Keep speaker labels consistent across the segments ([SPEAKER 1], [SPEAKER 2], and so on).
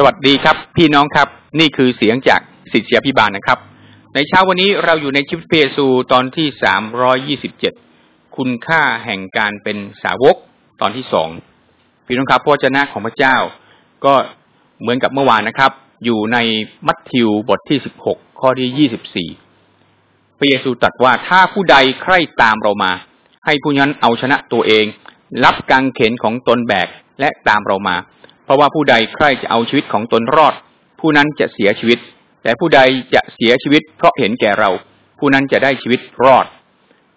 [SPEAKER 1] สวัสดีครับ พี่น้องครับนี่คือเสียงจากสิทธิพิบาลนะครับ ในเช้าวันนี้เราอยู่ในชิปเพซูตอนที่สามร้อยี่สิบเจ็ดคุณค่าแห่งการเป็นสาวกตอนที่สองพี่น้องครับพระเจ้าของพระเจ้า ก็เหมือนกับเมื่อวานนะครับ อยู่ในมัทธิวบทที่สิบหกข้อที่ยี่สิบสี่พระเยซูตรัสว่าถ้าผู้ใดใคร่ตามเรามา ให้ผู้นั้นเอาชนะตัวเอง รับกางเขนของตนแบกและตามเรามา เพราะว่าผู้ใดใคร่จะเอาชีวิตของตนรอด ผู้นั้นจะเสียชีวิต แต่ผู้ใดจะเสียชีวิต เพราะเห็นแก่เรา ผู้นั้นจะได้ชีวิตรอด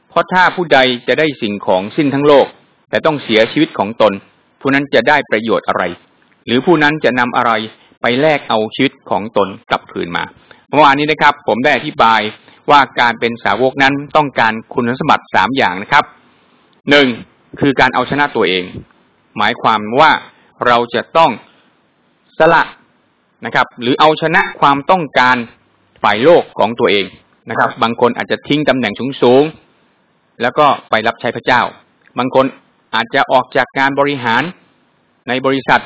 [SPEAKER 1] เพราะถ้าผู้ใดจะได้สิ่งของสิ้นทั้งโลก แต่ต้องเสียชีวิตของตน ผู้นั้นจะได้ประโยชน์อะไร หรือผู้นั้นจะนำอะไรไปแลกเอาชีวิตของตนกลับคืนมาเมื่อวานนี้นะครับ ผมได้อธิบายว่าการเป็นสาวกนั้นต้องการคุณสมบัติสามอย่างนะครับหนึ่งคือการเอาชนะตัวเอง หมายความว่า เราจะต้องสละนะครับ หรือเอาชนะความต้องการฝ่ายโลกของตัวเองนะครับ บางคนอาจจะทิ้งตำแหน่งสูงๆแล้วก็ไปรับใช้พระเจ้า บางคนอาจจะออกจากการบริหารในบริษัท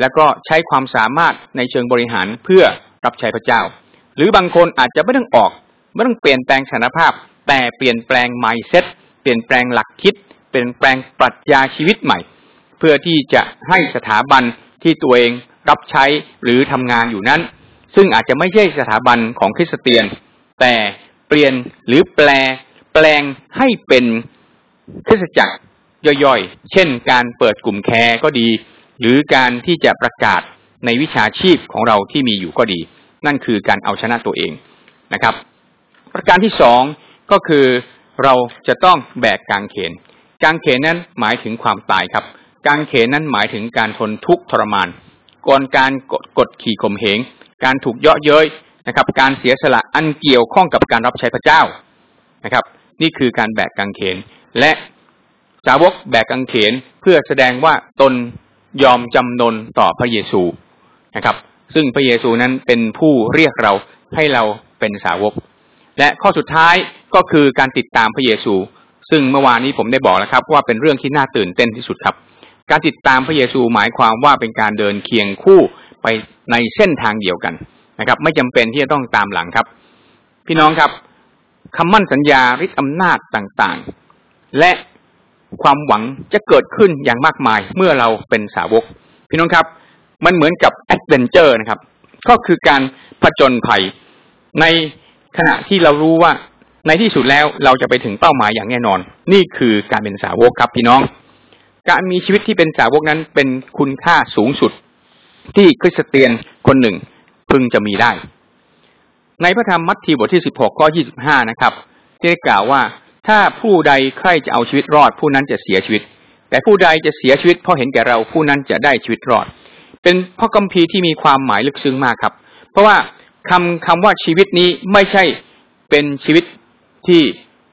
[SPEAKER 1] แล้วก็ใช้ความสามารถในเชิงบริหารเพื่อรับใช้พระเจ้า หรือบางคนอาจจะไม่ต้องออกไม่ต้องเปลี่ยนแปลงสถานภาพ แต่เปลี่ยนแปลง mindset เปลี่ยนแปลงหลักคิด เปลี่ยนแปลงปรัชญาชีวิตใหม่ พื่อที่จะให้สถาบันที่ตัวเองรับใช้หรือทำงานอยู่นั้น ซึ่งอาจจะไม่ใช่สถาบันของคริสเตียน แต่เปลี่ยนหรือแปล แปลงให้เป็นคริสตจักรย่อยๆ เช่น การเปิดกลุ่มแคร์ก็ดี หรือการที่จะประกาศในวิชาชีพของเราที่มีอยู่ก็ดี นั่นคือการเอาชนะตัวเองนะครับ ประการที่สองก็คือเราจะต้องแบกกางเขน กางเขนนั้นหมายถึงความตายครับ กางเขนนั้นหมายถึงการทนทุกข์ทรมานก่อนการกดกดขี่ข่มเหง การถูกเยาะเย้ยนะครับ การเสียสละอันเกี่ยวข้องกับการรับใช้พระเจ้านะครับ นี่คือการแบกกางเขน และสาวกแบกกางเขนเพื่อแสดงว่าตนยอมจำนนต่อพระเยซูนะครับ ซึ่งพระเยซูนั้นเป็นผู้เรียกเราให้เราเป็นสาวก และข้อสุดท้ายก็คือการติดตามพระเยซู ซึ่งเมื่อวานนี้ผมได้บอกแล้วครับ ว่าเป็นเรื่องที่น่าตื่นเต้นที่สุดครับ การติดตามพระเยซูหมายความว่าเป็นการเดินเคียงคู่ไปในเส้นทางเดียวกันนะครับ ไม่จำเป็นที่จะต้องตามหลังครับ พี่น้องครับคำมั่นสัญญาฤทธิอำนาจต่างๆ และความหวังจะเกิดขึ้นอย่างมากมายเมื่อเราเป็นสาวก พี่น้องครับ มันเหมือนกับแอดเวนเจอร์นะครับ ก็คือการผจญภัยในขณะที่เรารู้ว่าในที่สุดแล้วเราจะไปถึงเป้าหมายอย่างแน่นอน นี่คือการเป็นสาวกครับพี่น้อง การมีชีวิตที่เป็นสาวกนั้นเป็นคุณค่าสูงสุด ที่คริสเตียนคนหนึ่งพึงจะมีได้ ในพระธรรมมัทธิวบทที่สิบหกข้อยี่สิบห้านะครับที่ได้กล่าวว่าถ้าผู้ใดใครจะเอาชีวิตรอด ผู้นั้นจะเสียชีวิต แต่ผู้ใดจะเสียชีวิตเพราะเห็นแก่เราผู้นั้นจะได้ชีวิตรอด เป็นพระคัมภีร์ที่มีความหมายลึกซึ้งมากครับ เพราะว่าคำคำว่าชีวิตนี้ไม่ใช่เป็นชีวิตที่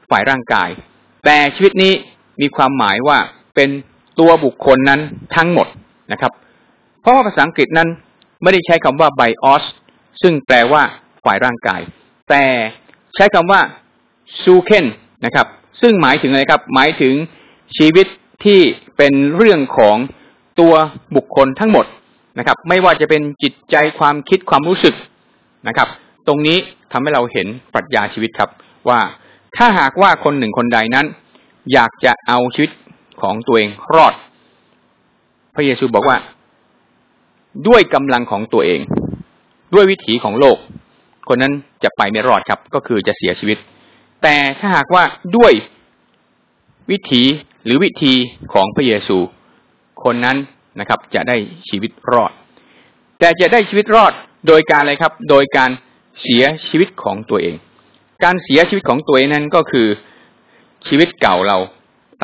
[SPEAKER 1] ฝ่ายร่างกาย แต่ชีวิตนี้มีความหมายว่าเป็น ตัวบุคคลนั้นทั้งหมดนะครับ เพราะว่าภาษาอังกฤษนั้นไม่ได้ใช้คำว่า bios ซึ่งแปลว่าฝ่ายร่างกาย แต่ใช้คำว่า su k e n นะครับ ซึ่งหมายถึงอะไรครับ หมายถึงชีวิตที่เป็นเรื่องของตัวบุคคลทั้งหมดนะครับ ไม่ว่าจะเป็นจิตใจความคิดความรู้สึกนะครับ ตรงนี้ทำให้เราเห็นปรัชญาชีวิตครับว่าถ้าหากว่าคนหนึ่งคนใดนั้น อยากจะเอาชีวิต ของตัวเองรอด พระเยซูบอกว่า ด้วยกำลังของตัวเอง ด้วยวิถีของโลก คนนั้นจะไปไม่รอดครับ ก็คือจะเสียชีวิต แต่ถ้าหากว่าด้วยวิถีหรือวิธีของพระเยซู คนนั้นนะครับ จะได้ชีวิตรอด แต่จะได้ชีวิตรอดโดยการอะไรครับ โดยการเสียชีวิตของตัวเอง การเสียชีวิตของตัวเองนั้นก็คือชีวิตเก่าเรา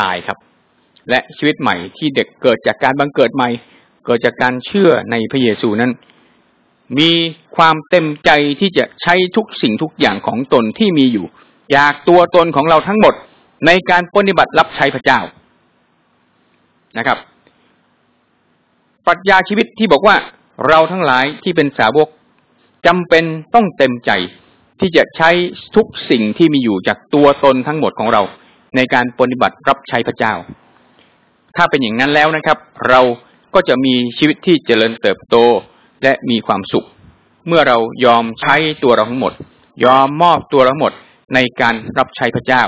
[SPEAKER 1] ตายครับ และชีวิตใหม่ที่เด็กเกิดจากการบังเกิดใหม่ เกิดจากการเชื่อในพระเยซูนั้น มีความเต็มใจที่จะใช้ทุกสิ่งทุกอย่างของตนที่มีอยู่ อยากตัวตนของเราทั้งหมดในการปฏิบัติรับใช้พระเจ้านะครับปรัชญาชีวิตที่บอกว่าเราทั้งหลายที่เป็นสาวกจำเป็นต้องเต็มใจที่จะใช้ทุกสิ่งที่มีอยู่จากตัวตนทั้งหมดของเรา ในการปฏิบัติรับใช้พระเจ้า ถ้าเป็นอย่างนั้นแล้วนะครับ เราก็จะมีชีวิตที่เจริญเติบโตและมีความสุข เมื่อเรายอมใช้ตัวเราทั้งหมด ยอมมอบตัวเราทั้งหมดในการรับใช้พระเจ้า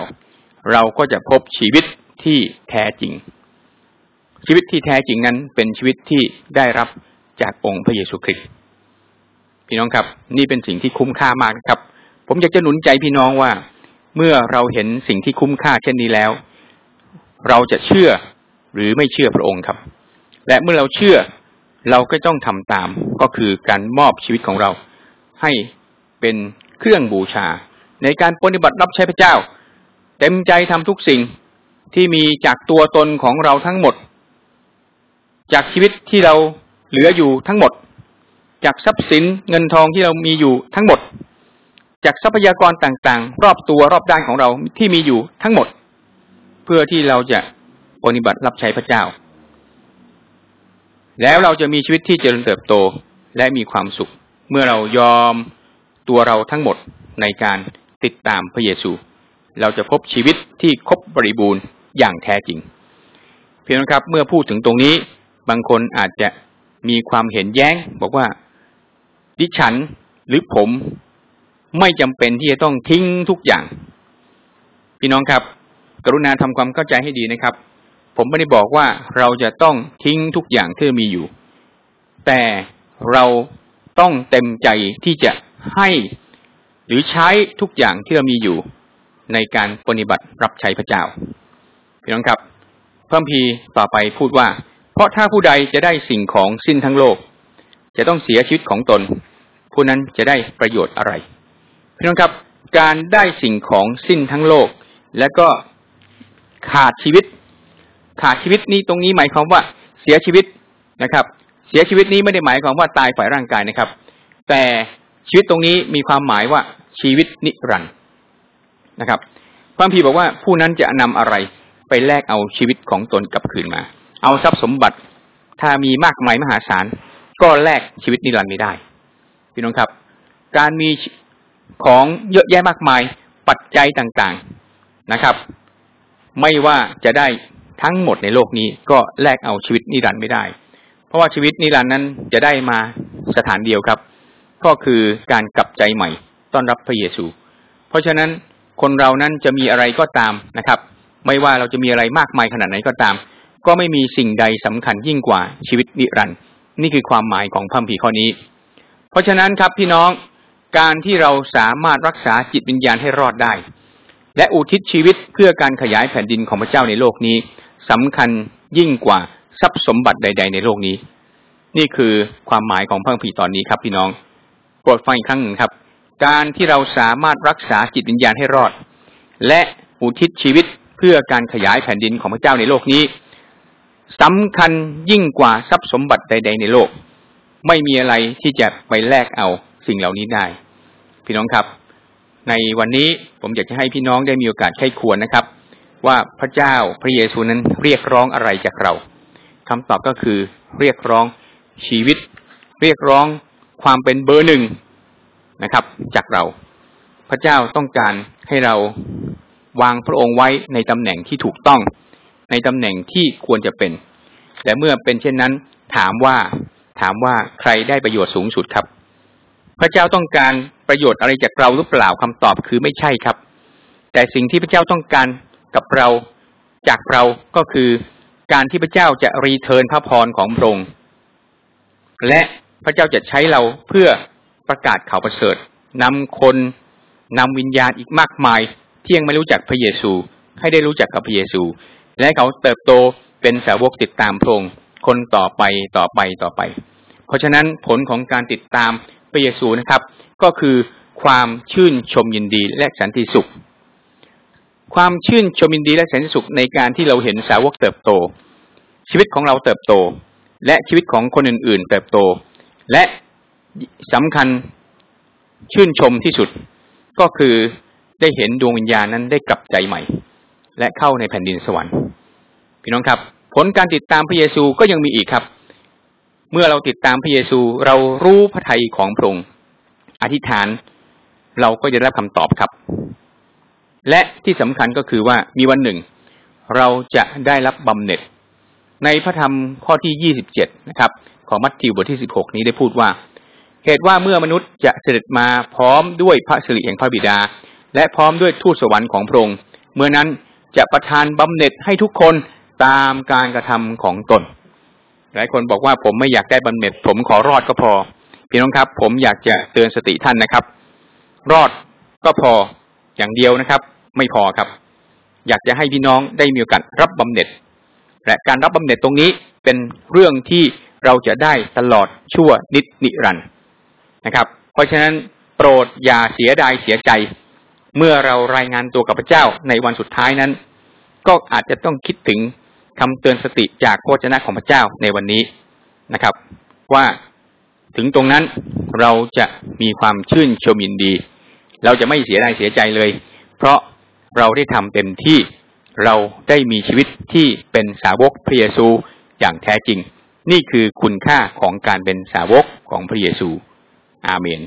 [SPEAKER 1] เราก็จะพบชีวิตที่แท้จริง ชีวิตที่แท้จริงนั้นเป็นชีวิตที่ได้รับจากองค์พระเยซูคริสต์พี่น้องครับ นี่เป็นสิ่งที่คุ้มค่ามากนะครับ ผมอยากจะหนุนใจพี่น้องว่า เมื่อเราเห็นสิ่งที่คุ้มค่าเช่นนี้แล้ว เราจะเชื่อ หรือไม่เชื่อพระองค์ครับ และเมื่อเราเชื่อเราก็ต้องทำตามก็คือการมอบชีวิตของเราให้เป็นเครื่องบูชา ในการปฏิบัติรับใช้พระเจ้า เต็มใจทำทุกสิ่งที่มีจากตัวตนของเราทั้งหมด จากชีวิตที่เราเหลืออยู่ทั้งหมด จากทรัพย์สินเงินทองที่เรามีอยู่ทั้งหมด จากทรัพยากรต่างๆ รอบตัวรอบด้านของเราที่มีอยู่ทั้งหมด เพื่อที่เราจะ ปฏิบัติรับใช้พระเจ้า แล้วเราจะมีชีวิตที่เจริญเติบโตและมีความสุข เมื่อเรายอมตัวเราทั้งหมดในการติดตามพระเยซู เราจะพบชีวิตที่ครบบริบูรณ์อย่างแท้จริง เพียงครับเมื่อพูดถึงตรงนี้บางคนอาจจะมีความเห็นแย้ง บอกว่าดิฉันหรือผมไม่จำเป็นที่จะต้องทิ้งทุกอย่าง พี่น้องครับ กรุณาทำความเข้าใจให้ดีนะครับ ผมไม่ได้บอกว่าเราจะต้องทิ้งทุกอย่างที่มีอยู่ แต่เราต้องเต็มใจที่จะให้หรือใช้ทุกอย่างที่เรามีอยู่ ในการปฏิบัติรับใช้พระเจ้าพี่น้องครับพระพีต่อไปพูดว่า เพราะถ้าผู้ใดจะได้สิ่งของสิ้นทั้งโลก จะต้องเสียชีวิตของตน ผู้นั้นจะได้ประโยชน์อะไรพี่น้องครับ การได้สิ่งของสิ้นทั้งโลก และก็ขาดชีวิต ขาดชีวิตนี้ตรงนี้หมายความว่าเสียชีวิตนะครับ เสียชีวิตนี้ไม่ได้หมายความว่าตายฝ่ายร่างกายนะครับ แต่ชีวิตตรงนี้มีความหมายว่าชีวิตนิรันดร์นะครับพระพีบอกว่าผู้นั้นจะนำอะไรไปแลกเอาชีวิตของตนกลับคืนมา เอาทรัพย์สมบัติถ้ามีมากมายมหาศาลก็แลกชีวิตนิรันดร์ไม่ได้พี่น้องครับ การมีของเยอะแยะมากมายปัจจัยต่างๆนะครับ ไม่ว่าจะได้ ทั้งหมดในโลกนี้ก็แลกเอาชีวิตนิรันดร์ไม่ได้ เพราะว่าชีวิตนิรันดร์นั้นจะได้มาสถานเดียวครับ ก็คือการกลับใจใหม่ต้อนรับพระเยซู เพราะฉะนั้นคนเรานั้นจะมีอะไรก็ตามนะครับ ไม่ว่าเราจะมีอะไรมากมายขนาดไหนก็ตาม ก็ไม่มีสิ่งใดสำคัญยิ่งกว่าชีวิตนิรันดร์นี่คือความหมายของพัมพีข้อนี้ เพราะฉะนั้นครับพี่น้องการที่เราสามารถรักษาจิตวิญญาณให้รอดได้ และอุทิศชีวิตเพื่อการขยายแผ่นดินของพระเจ้าในโลกนี้ สำคัญยิ่งกว่าทรัพย์สมบัติใด ๆ ในโลกนี้ นี่คือความหมายของพังพีตอนนี้ครับพี่น้องโปรดฟังอีกครั้งหนึ่งครับ การที่เราสามารถรักษาจิตวิญญาณให้รอด และอุทิศชีวิตเพื่อการขยายแผ่นดินของพระเจ้าในโลกนี้สำคัญยิ่งกว่าทรัพย์สมบัติใด ๆ ในโลก ไม่มีอะไรที่จะไปแลกเอาสิ่งเหล่านี้ได้ พี่น้องครับ ในวันนี้ผมอยากจะให้พี่น้องได้มีโอกาสใช้ควรนะครับ ว่าพระเจ้าพระเยซูนั้นเรียกร้องอะไรจากเราคำตอบก็คือเรียกร้องชีวิต เรียกร้องความเป็นเบอร์หนึ่งนะครับ จากเรา พระเจ้าต้องการให้เราวางพระองค์ไว้ในตำแหน่งที่ถูกต้อง ในตำแหน่งที่ควรจะเป็น และเมื่อเป็นเช่นนั้น ถามว่าถามว่าใครได้ประโยชน์สูงสุดครับ พระเจ้าต้องการประโยชน์อะไรจากเราหรือเปล่าคำตอบคือไม่ใช่ครับ แต่สิ่งที่พระเจ้าต้องการ กับเราจากเราก็คือการที่พระเจ้าจะรีเทิร์นพระพรของพระองค์และพระเจ้าจะใช้เราเพื่อประกาศข่าวประเสริฐนำคนนำวิญญาณอีกมากมาย ที่ยังไม่รู้จักพระเยซู ให้ได้รู้จักกับพระเยซู และเขาเติบโตเป็นสาวกติดตามพระองค์คนต่อไปต่อไปต่อไป เพราะฉะนั้นผลของการติดตามพระเยซูนะครับ ก็คือความชื่นชมยินดีและสันติสุข ความชื่นชมินดีและแสนสุขในการที่เราเห็นสาวกเติบโต ชีวิตของเราเติบโต และชีวิตของคนอื่น ๆ เติบโต และสำคัญชื่นชมที่สุดก็คือได้เห็นดวงวิญญาณนั้นได้กลับใจใหม่ และเข้าในแผ่นดินสวรรค์ พี่น้องครับ ผลการติดตามพระเยซูก็ยังมีอีกครับ เมื่อเราติดตามพระเยซูเรารู้พระทัยของพระองค์อธิษฐานเราก็จะได้รับคำตอบครับ และที่สำคัญก็คือว่ามีวันหนึ่ง เราจะได้รับบำเหน็จ ในพระธรรมข้อที่ยี่สิบเจ็ดนะครับ ของมัทธิวบทที่สิบหกนี้ได้พูดว่า เหตุว่าเมื่อมนุษย์จะเสด็จมาพร้อมด้วยพระสิริแห่งพระบิดา และพร้อมด้วยทูตสวรรค์ของพระองค์เมื่อนั้นจะประทานบำเหน็จให้ทุกคนตามการกระทำของตน หลายคนบอกว่าผมไม่อยากได้บำเหน็จ ผมขอรอดก็พอพี่น้องครับ ผมอยากจะเตือนสติท่านนะครับ รอดก็พอ อย่างเดียวนะครับ ไม่พอครับ อยากจะให้พี่น้องได้มีโอกาสรับบำเหน็จ และการรับบำเหน็จตรงนี้เป็นเรื่องที่เราจะได้ตลอดชั่วนิดนิรันดร์นะครับ เพราะฉะนั้นโปรดอย่าเสียดายเสียใจ เมื่อเรารายงานตัวกับพระเจ้าในวันสุดท้ายนั้น ก็อาจจะต้องคิดถึงคำเตือนสติจากโคจนะของพระเจ้าในวันนี้นะครับ ว่าถึงตรงนั้นเราจะมีความชื่นชมยินดี เราจะไม่เสียดายเสียใจเลย เพราะเราได้ทำเต็มที่เราได้มีชีวิตที่เป็นสาวกพระเยซูอย่างแท้จริง นี่คือคุณค่าของการเป็นสาวกของพระเยซู อาเมน